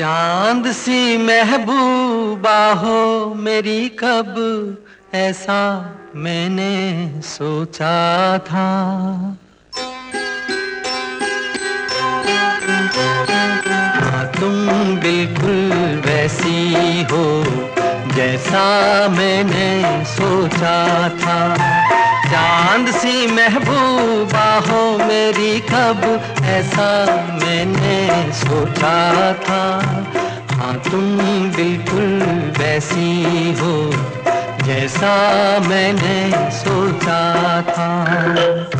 चाँद सी महबूबा हो मेरी कब, ऐसा मैंने सोचा था। हाँ तुम बिल्कुल वैसी हो जैसा मैंने सोचा था। चाँद सी महबूबा हो मेरी कब, ऐसा मैंने सोचा था। हाँ तुम बिल्कुल वैसी हो जैसा मैंने सोचा था।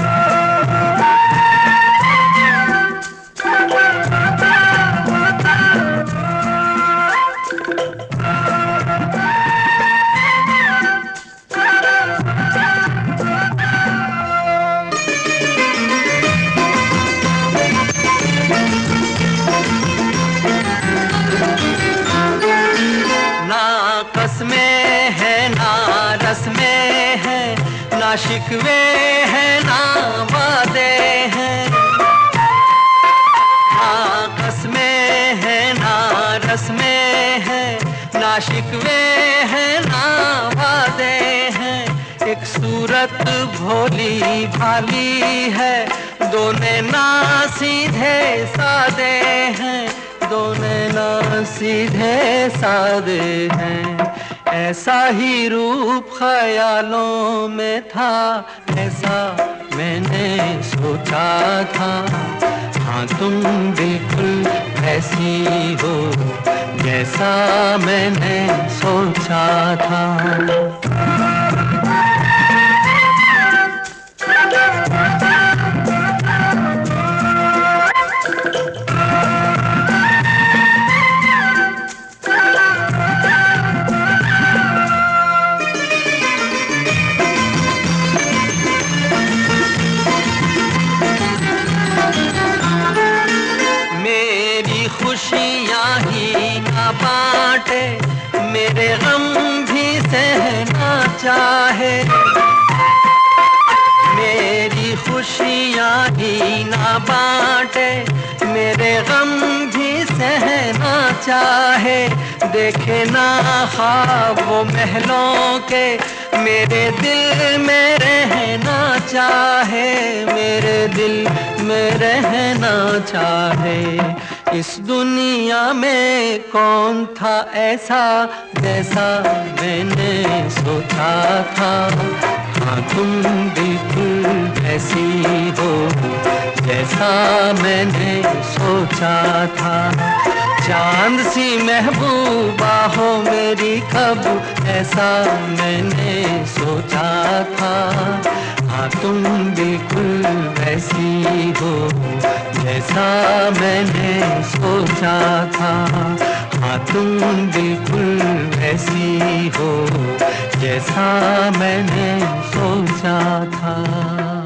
ना शिकवे है ना वादे हैं। ना कसमें है ना रस में है। ना शिकवे है ना वादे हैं। एक सूरत भोली भाली है। दोने ना सीधे सादे हैं। दोने ना सीधे सादे हैं। ऐसा ही रूप ख्यालों में था, ऐसा मैंने सोचा था। हाँ तुम बिल्कुल ऐसी हो, जैसा मैंने सोचा था। मेरे गम भी सहना चाहे। मेरी खुशियाँ ही ना बांटे, मेरे गम भी सहना चाहे। देखे ना ख्वाब महलों के, मेरे दिल में रहना चाहे, मेरे दिल में रहना चाहे। इस दुनिया में कौन था ऐसा जैसा मैंने सोचा था? हाँ तुम बिल्कुल ऐसी हो, जैसा मैंने सोचा था। चाँद सी महबूबा हो मेरी, कब ऐसा मैंने सोचा था? हाँ तुम बिल्कुल वैसी हो, जैसा मैंने सोचा था। हाँ तुम बिल्कुल वैसी हो, जैसा मैंने सोचा था।